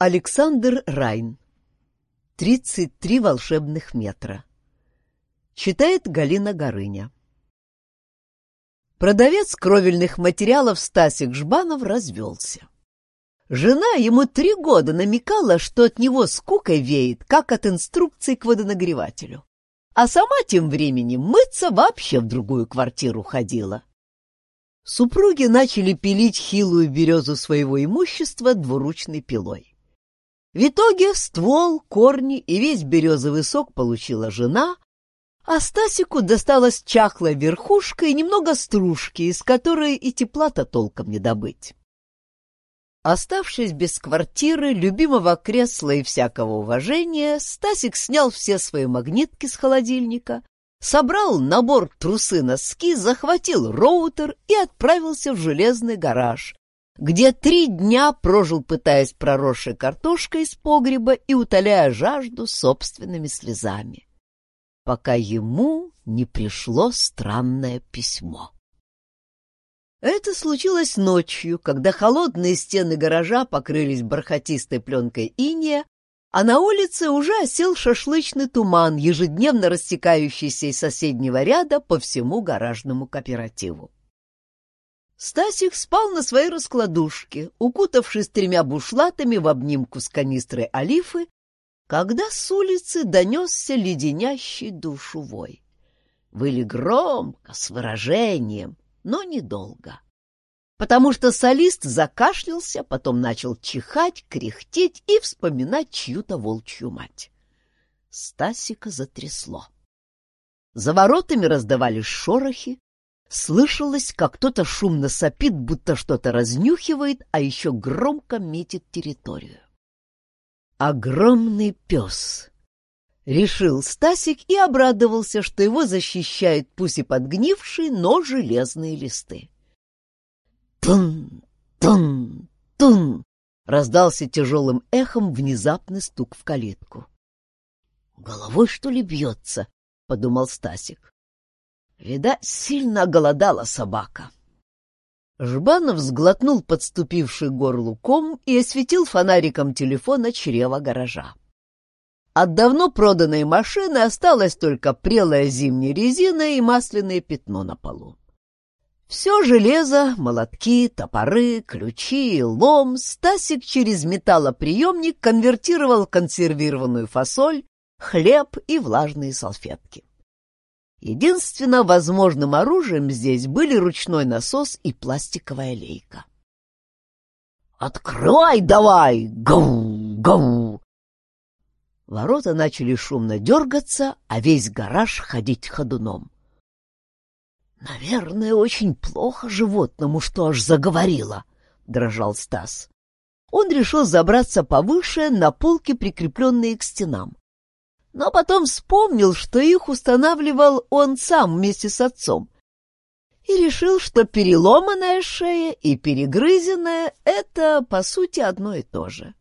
Александр Райн. 33 волшебных метра. Читает Галина Горыня. Продавец кровельных материалов Стасик Жбанов развелся. Жена ему три года намекала, что от него скукой веет, как от инструкции к водонагревателю. А сама тем временем мыться вообще в другую квартиру ходила. Супруги начали пилить хилую березу своего имущества двуручной пилой. В итоге ствол, корни и весь березовый сок получила жена, а Стасику досталась чахлая верхушка и немного стружки, из которой и тепла-то толком не добыть. Оставшись без квартиры, любимого кресла и всякого уважения, Стасик снял все свои магнитки с холодильника, собрал набор трусы-носки, захватил роутер и отправился в железный гараж, где три дня прожил, пытаясь проросшей картошкой из погреба и утоляя жажду собственными слезами, пока ему не пришло странное письмо. Это случилось ночью, когда холодные стены гаража покрылись бархатистой пленкой иния, а на улице уже осел шашлычный туман, ежедневно растекающийся из соседнего ряда по всему гаражному кооперативу. Стасик спал на своей раскладушке, укутавшись тремя бушлатами в обнимку с канистрой олифы, когда с улицы донесся леденящий душу вой. Выли громко, с выражением, но недолго. Потому что солист закашлялся, потом начал чихать, кряхтеть и вспоминать чью-то волчью мать. Стасика затрясло. За воротами раздавались шорохи, Слышалось, как кто-то шумно сопит, будто что-то разнюхивает, а еще громко метит территорию. Огромный пес. Решил Стасик и обрадовался, что его защищает пусть и подгнившие, но железные листы. Тун, тун, тун! Раздался тяжелым эхом внезапный стук в калитку. «Головой, что ли, бьется?» — подумал Стасик. Видать, сильно оголодала собака. Жбанов сглотнул подступивший горлу ком и осветил фонариком телефона чрева гаража. От давно проданной машины осталась только прелая зимняя резина и масляное пятно на полу. Все железо, молотки, топоры, ключи, лом Стасик через металлоприемник конвертировал консервированную фасоль, хлеб и влажные салфетки. Единственно возможным оружием здесь были ручной насос и пластиковая лейка. «Открывай давай! Гау! Гау!» Ворота начали шумно дергаться, а весь гараж ходить ходуном. «Наверное, очень плохо животному, что аж заговорило», — дрожал Стас. Он решил забраться повыше на полки, прикрепленные к стенам но потом вспомнил, что их устанавливал он сам вместе с отцом, и решил, что переломанная шея и перегрызенная — это, по сути, одно и то же.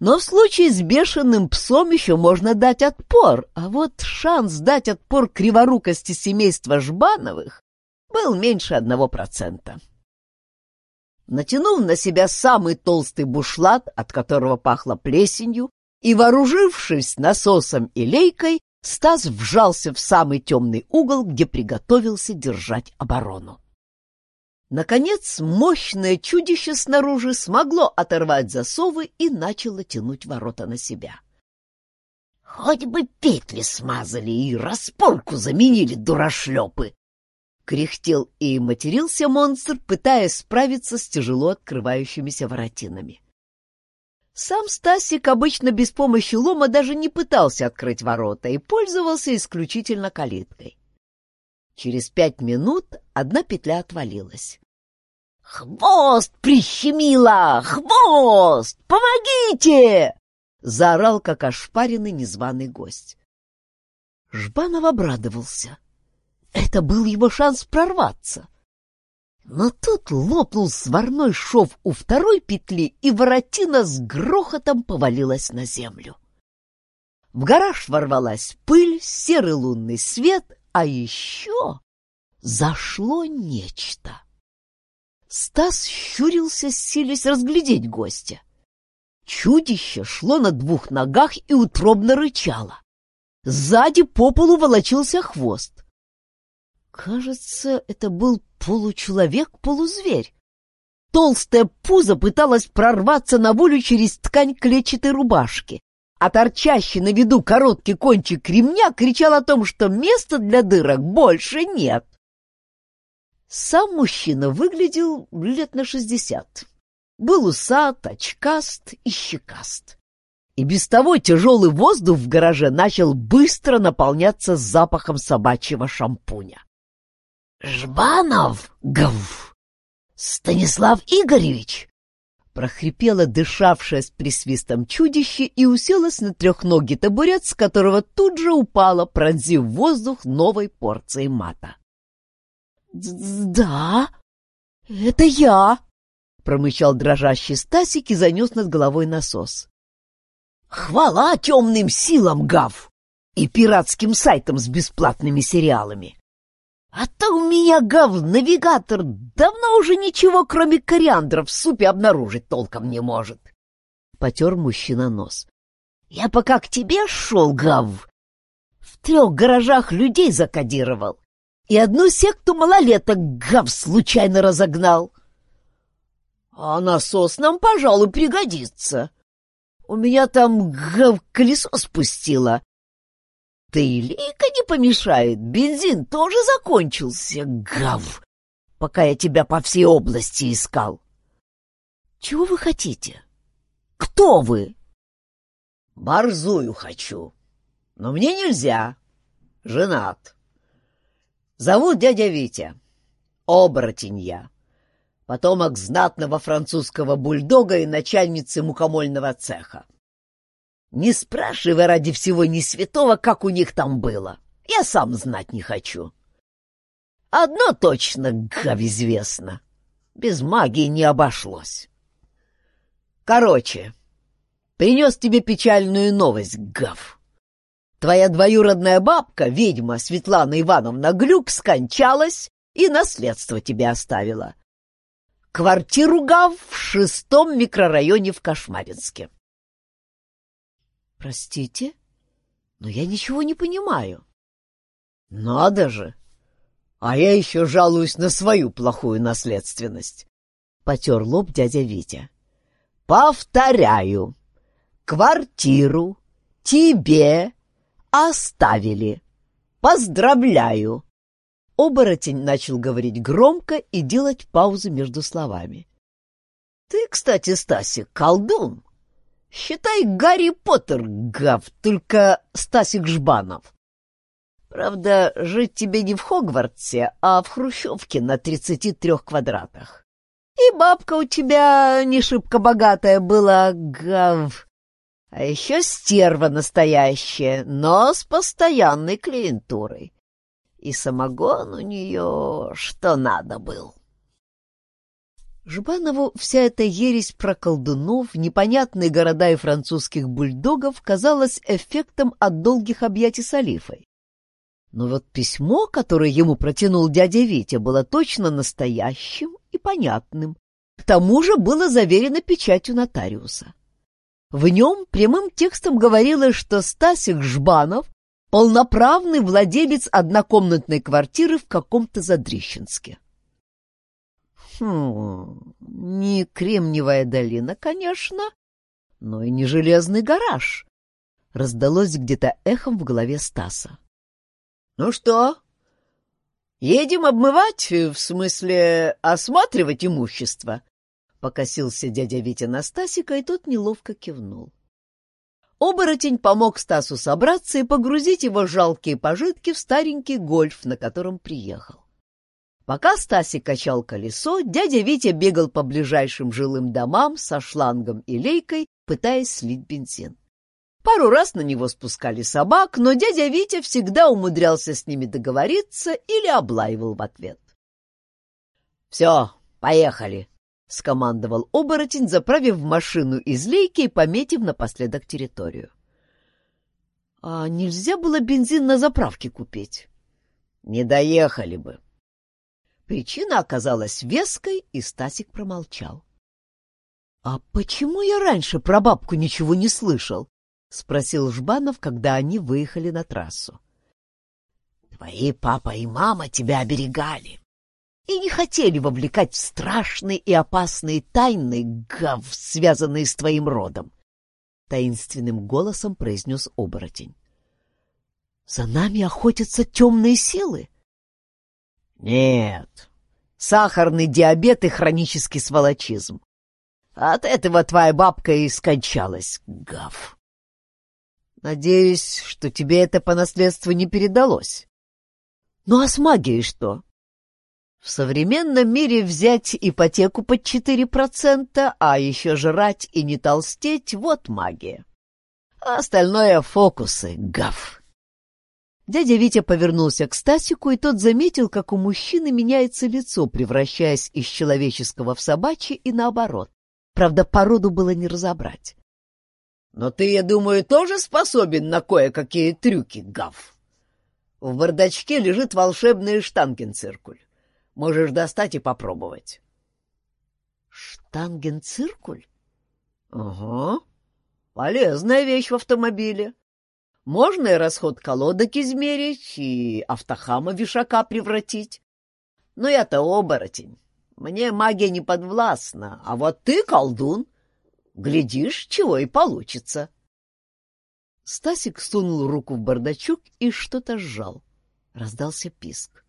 Но в случае с бешеным псом еще можно дать отпор, а вот шанс дать отпор криворукости семейства Жбановых был меньше одного процента. Натянув на себя самый толстый бушлат, от которого пахло плесенью, и, вооружившись насосом и лейкой, Стас вжался в самый темный угол, где приготовился держать оборону. Наконец, мощное чудище снаружи смогло оторвать засовы и начало тянуть ворота на себя. — Хоть бы петли смазали и распорку заменили, дурашлепы! — кряхтел и матерился монстр, пытаясь справиться с тяжело открывающимися воротинами. — сам Стасик обычно без помощи лома даже не пытался открыть ворота и пользовался исключительно калиткой. Через пять минут одна петля отвалилась. «Хвост прищемило! Хвост! Помогите!» — заорал, как ошпаренный незваный гость. Жбанов обрадовался. Это был его шанс прорваться. Но тут лопнул сварной шов у второй петли, и воротина с грохотом повалилась на землю. В гараж ворвалась пыль, серый лунный свет, а еще зашло нечто. Стас щурился, силясь разглядеть гостя. Чудище шло на двух ногах и утробно рычало. Сзади по полу волочился хвост. Кажется, это был получеловек-полузверь. Толстая пузо пыталась прорваться на волю через ткань клетчатой рубашки, а торчащий на виду короткий кончик ремня кричал о том, что места для дырок больше нет. Сам мужчина выглядел лет на шестьдесят. Был усат, очкаст и щекаст. И без того тяжелый воздух в гараже начал быстро наполняться запахом собачьего шампуня. «Жбанов, гв! Станислав Игоревич!» прохрипело дышавшее с присвистом чудище и уселось на трехногий табурет, с которого тут же упало, пронзив воздух новой порцией мата. «Да, это я!» — промычал дрожащий Стасик и занес над головой насос. «Хвала темным силам, Гав! И пиратским сайтам с бесплатными сериалами! А то у меня, Гав, навигатор давно уже ничего, кроме кориандра, в супе обнаружить толком не может!» Потер мужчина нос. «Я пока к тебе шел, Гав, в трех гаражах людей закодировал и одну секту малолеток гав случайно разогнал. А насос нам, пожалуй, пригодится. У меня там гав колесо спустило. Да и лейка не помешает, бензин тоже закончился, гав, пока я тебя по всей области искал. Чего вы хотите? Кто вы? Борзую хочу, но мне нельзя. Женат. Зовут дядя Витя. Оборотень я. Потомок знатного французского бульдога и начальницы мукомольного цеха. Не спрашивай ради всего ни святого, как у них там было. Я сам знать не хочу. Одно точно, гав, известно. Без магии не обошлось. Короче, принес тебе печальную новость, гав. Твоя двоюродная бабка, ведьма Светлана Ивановна Глюк, скончалась и наследство тебе оставила. Квартиру гав в шестом микрорайоне в Кошмаринске. Простите, но я ничего не понимаю. Надо же! А я еще жалуюсь на свою плохую наследственность. Потер лоб дядя Витя. Повторяю, квартиру тебе оставили. Поздравляю!» Оборотень начал говорить громко и делать паузы между словами. «Ты, кстати, Стасик, колдун. Считай Гарри Поттер, гав, только Стасик Жбанов. Правда, жить тебе не в Хогвартсе, а в Хрущевке на тридцати трех квадратах. И бабка у тебя не шибко богатая была, гав. А еще стерва настоящая, но с постоянной клиентурой. И самогон у нее что надо был. Жбанову вся эта ересь про колдунов, непонятные города и французских бульдогов казалась эффектом от долгих объятий с Алифой. Но вот письмо, которое ему протянул дядя Витя, было точно настоящим и понятным. К тому же было заверено печатью нотариуса. В нем прямым текстом говорилось, что Стасик Жбанов — полноправный владелец однокомнатной квартиры в каком-то Задрищенске. Хм, не Кремниевая долина, конечно, но и не Железный гараж. Раздалось где-то эхом в голове Стаса. — Ну что, едем обмывать, в смысле осматривать имущество? Покосился дядя Витя на Стасика, и тот неловко кивнул. Оборотень помог Стасу собраться и погрузить его жалкие пожитки в старенький гольф, на котором приехал. Пока Стасик качал колесо, дядя Витя бегал по ближайшим жилым домам со шлангом и лейкой, пытаясь слить бензин. Пару раз на него спускали собак, но дядя Витя всегда умудрялся с ними договориться или облаивал в ответ. «Все, поехали!» — скомандовал оборотень, заправив машину из лейки и пометив напоследок территорию. — А нельзя было бензин на заправке купить? — Не доехали бы. Причина оказалась веской, и Стасик промолчал. — «А почему я раньше про бабку ничего не слышал?» — спросил Жбанов, когда они выехали на трассу. «Твои папа и мама тебя оберегали и не хотели вовлекать в страшные и опасные тайны, гав, связанные с твоим родом», — таинственным голосом произнес оборотень. «За нами охотятся темные силы?» «Нет, сахарный диабет и хронический сволочизм. От этого твоя бабка и скончалась, гав. Надеюсь, что тебе это по наследству не передалось. Ну а с магией что? В современном мире взять ипотеку под 4%, а еще жрать и не толстеть — вот магия. А остальное — фокусы, гав. Дядя Витя повернулся к Стасику, и тот заметил, как у мужчины меняется лицо, превращаясь из человеческого в собачье и наоборот. Правда, породу было не разобрать. Но ты, я думаю, тоже способен на кое-какие трюки, Гав. В бардачке лежит волшебный штангенциркуль. Можешь достать и попробовать. Штангенциркуль? Ага. Полезная вещь в автомобиле. Можно и расход колодок измерить, и автохама вишака превратить. Но я-то оборотень. Мне магия не подвластна, а вот ты колдун. Глядишь, чего и получится. Стасик сунул руку в бардачок и что-то сжал. Раздался писк.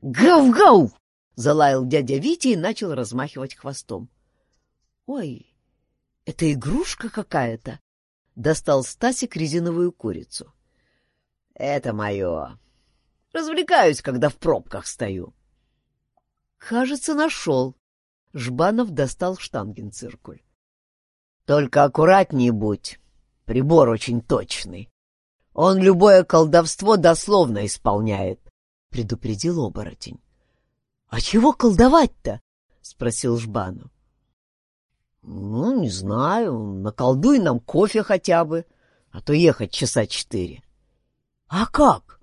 «Гав-гав!» — залаял дядя Витя и начал размахивать хвостом. «Ой, это игрушка какая-то!» — достал Стасик резиновую курицу. «Это мое. Развлекаюсь, когда в пробках стою». Кажется, нашел. Жбанов достал штангенциркуль. Только аккуратнее будь. Прибор очень точный. Он любое колдовство дословно исполняет, — предупредил оборотень. — А чего колдовать-то? — спросил Жбанов. — Ну, не знаю. Наколдуй нам кофе хотя бы, а то ехать часа четыре. — А как?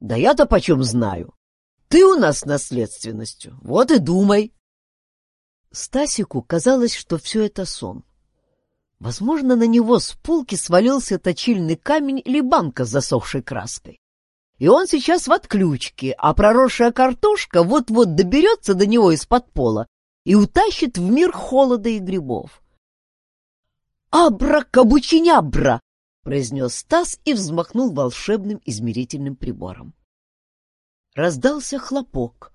Да я-то почем знаю. Ты у нас с наследственностью, вот и думай. Стасику казалось, что все это сон. Возможно, на него с полки свалился точильный камень или банка с засохшей краской. И он сейчас в отключке, а проросшая картошка вот-вот доберется до него из-под пола и утащит в мир холода и грибов. «Абра-кабучинябра!» — произнес Стас и взмахнул волшебным измерительным прибором. Раздался хлопок.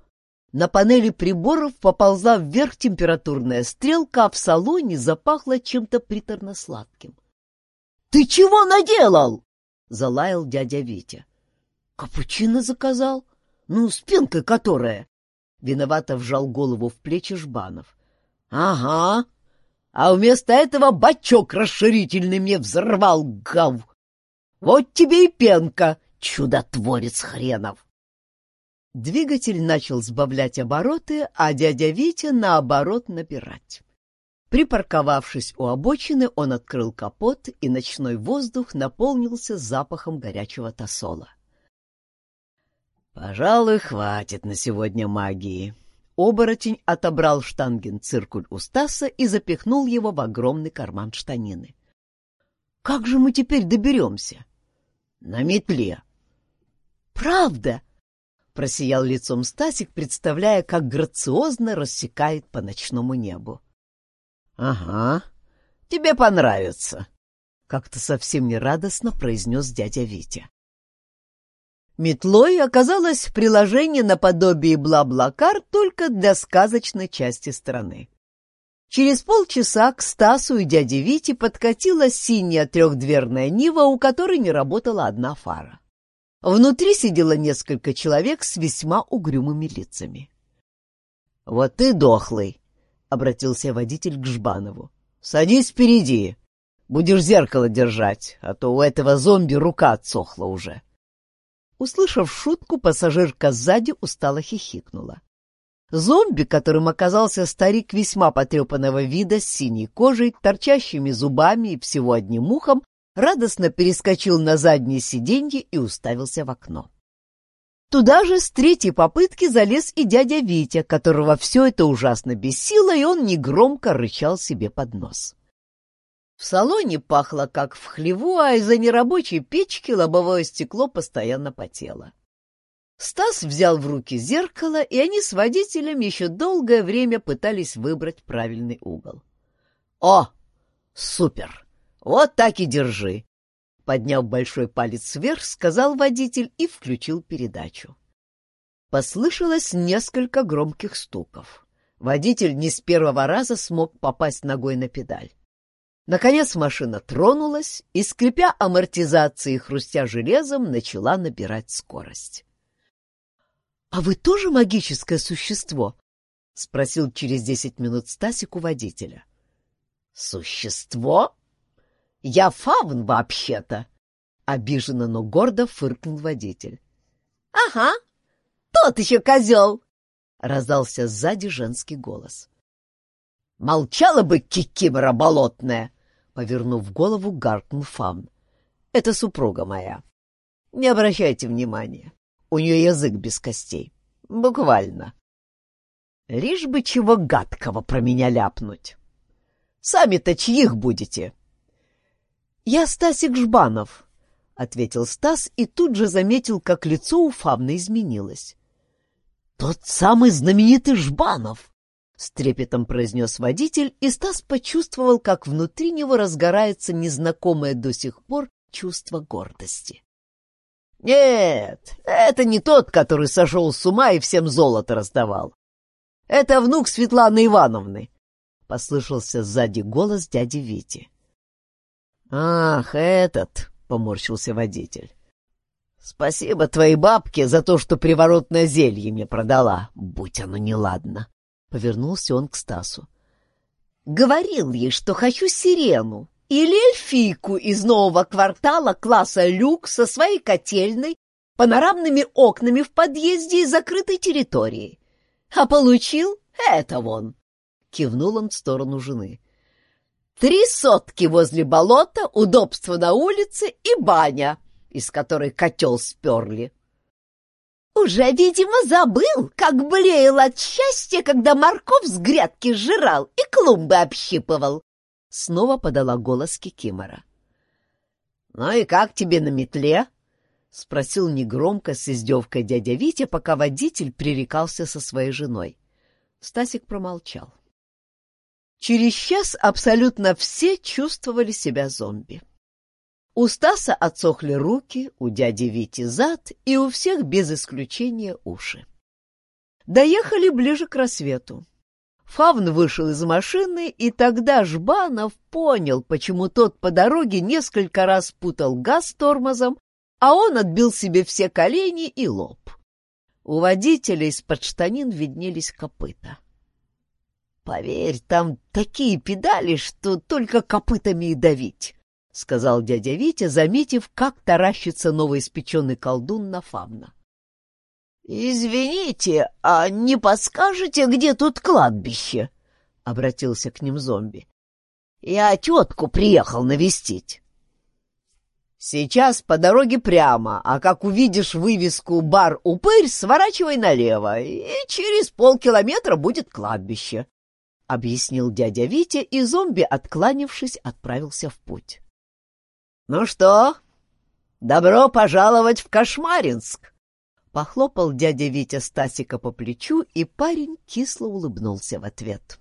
На панели приборов поползла вверх температурная стрелка, а в салоне запахло чем-то приторно-сладким. — Ты чего наделал? — залаял дядя Витя. — Капучино заказал? Ну, с которая? Виновато вжал голову в плечи Жбанов. — Ага. А вместо этого бачок расширительный мне взорвал, гав. Вот тебе и пенка, чудотворец хренов. Двигатель начал сбавлять обороты, а дядя Витя, наоборот, набирать. Припарковавшись у обочины, он открыл капот, и ночной воздух наполнился запахом горячего тосола. «Пожалуй, хватит на сегодня магии». Оборотень отобрал штанген-циркуль у Стаса и запихнул его в огромный карман штанины. «Как же мы теперь доберемся?» «На метле». «Правда?» Просиял лицом Стасик, представляя, как грациозно рассекает по ночному небу. — Ага, тебе понравится, — как-то совсем нерадостно произнес дядя Витя. Метлой оказалось приложение наподобие бла-бла-кар только для сказочной части страны. Через полчаса к Стасу и дяде Вите подкатила синяя трехдверная Нива, у которой не работала одна фара. Внутри сидело несколько человек с весьма угрюмыми лицами. — Вот ты дохлый, — обратился водитель к Жбанову. — Садись впереди. Будешь зеркало держать, а то у этого зомби рука отсохла уже. Услышав шутку, пассажирка сзади устало хихикнула. Зомби, которым оказался старик весьма потрепанного вида, с синей кожей, торчащими зубами и всего одним ухом, радостно перескочил на заднее сиденье и уставился в окно. Туда же с третьей попытки залез и дядя Витя, которого все это ужасно бесило, и он негромко рычал себе под нос. В салоне пахло как в хлеву, а из-за нерабочей печки лобовое стекло постоянно потело. Стас взял в руки зеркало, и они с водителем еще долгое время пытались выбрать правильный угол. «О, супер! Вот так и держи!» Подняв большой палец вверх, сказал водитель и включил передачу. Послышалось несколько громких стуков. Водитель не с первого раза смог попасть ногой на педаль. Наконец машина тронулась и, скрипя амортизацией и хрустя железом, начала набирать скорость. — А вы тоже магическое существо? — спросил через десять минут Стасик у водителя. — Существо? Я фавн вообще-то! — обиженно, но гордо фыркнул водитель. — Ага, тот еще козел! — раздался сзади женский голос. — Молчала бы кикимора болотная! — повернув голову, гаркнул фавн. — Это супруга моя. Не обращайте внимания. У нее язык без костей. Буквально. Лишь бы чего гадкого про меня ляпнуть. Сами-то чьих будете? — Я Стасик Жбанов, — ответил Стас и тут же заметил, как лицо у Фавны изменилось. — Тот самый знаменитый Жбанов! — с трепетом произнес водитель, и Стас почувствовал, как внутри него разгорается незнакомое до сих пор чувство гордости. Нет, это не тот, который сошел с ума и всем золото раздавал. Это внук Светланы Ивановны, — послышался сзади голос дяди Вити. Ах, этот, — поморщился водитель. Спасибо твоей бабке за то, что приворотное зелье мне продала, будь оно неладно. Повернулся он к Стасу. Говорил ей, что хочу сирену, или эльфийку из нового квартала класса люкс со своей котельной, панорамными окнами в подъезде и закрытой территории. А получил это вон. Кивнул он в сторону жены. Три сотки возле болота, удобство на улице и баня, из которой котел сперли. Уже, видимо, забыл, как блеял от счастья, когда морков с грядки сжирал и клумбы общипывал, Снова подала голос Кикимора. «Ну и как тебе на метле?» — спросил негромко с издевкой дядя Витя, пока водитель пререкался со своей женой. Стасик промолчал. Через час абсолютно все чувствовали себя зомби. У Стаса отсохли руки, у дяди Вити зад и у всех без исключения уши. Доехали ближе к рассвету. Фавн вышел из машины, и тогда Жбанов понял, почему тот по дороге несколько раз путал газ с тормозом, а он отбил себе все колени и лоб. У водителя из-под штанин виднелись копыта. «Поверь, там такие педали, что только копытами и давить», — сказал дядя Витя, заметив, как таращится новоиспеченный колдун на Фавна. «Извините, а не подскажете, где тут кладбище?» — обратился к ним зомби. «Я тетку приехал навестить». «Сейчас по дороге прямо, а как увидишь вывеску «Бар Упырь», сворачивай налево, и через полкилометра будет кладбище», — объяснил дядя Витя, и зомби, откланившись, отправился в путь. «Ну что, добро пожаловать в Кошмаринск!» Похлопал дядя Витя Стасика по плечу, и парень кисло улыбнулся в ответ.